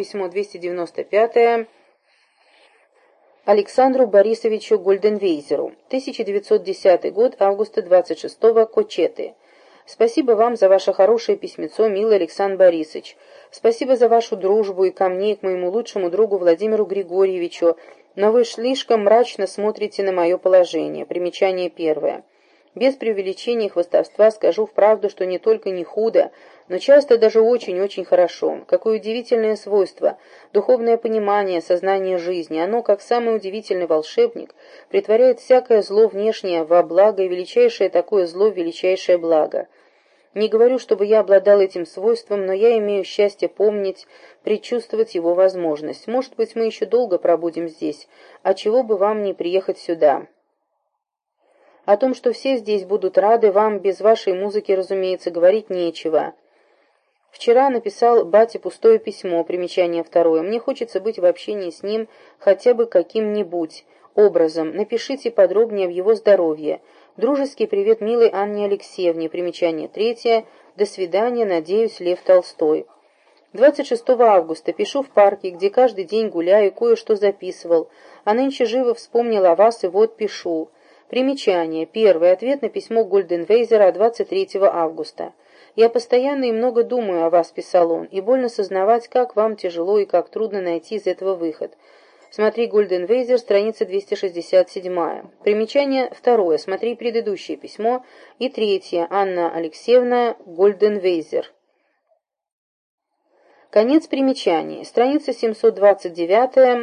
Письмо 295 Александру Борисовичу Гольденвейзеру. 1910 год, августа 26-го, Кочеты. Спасибо вам за ваше хорошее письмецо, милый Александр Борисович. Спасибо за вашу дружбу и ко мне, и к моему лучшему другу Владимиру Григорьевичу, но вы слишком мрачно смотрите на мое положение. Примечание первое. Без преувеличения и хвастовства скажу вправду, что не только не худо, но часто даже очень-очень хорошо. Какое удивительное свойство, духовное понимание, сознание жизни. Оно, как самый удивительный волшебник, притворяет всякое зло внешнее во благо и величайшее такое зло величайшее благо. Не говорю, чтобы я обладал этим свойством, но я имею счастье помнить, предчувствовать его возможность. Может быть, мы еще долго пробудем здесь, а чего бы вам не приехать сюда. О том, что все здесь будут рады, вам без вашей музыки, разумеется, говорить нечего. Вчера написал бате пустое письмо, примечание второе. Мне хочется быть в общении с ним хотя бы каким-нибудь образом. Напишите подробнее в его здоровье. Дружеский привет милой Анне Алексеевне, примечание третье. До свидания, надеюсь, Лев Толстой. 26 августа пишу в парке, где каждый день гуляю, кое-что записывал, а нынче живо вспомнил о вас и вот пишу. Примечание. Первый ответ на письмо Гольденвейзера 23 августа. «Я постоянно и много думаю о вас», — писал он, — «и больно сознавать, как вам тяжело и как трудно найти из этого выход». Смотри Гольденвейзер, страница 267. Примечание второе. Смотри предыдущее письмо. И третье. Анна Алексеевна Гольденвейзер. Конец примечаний. Страница 729.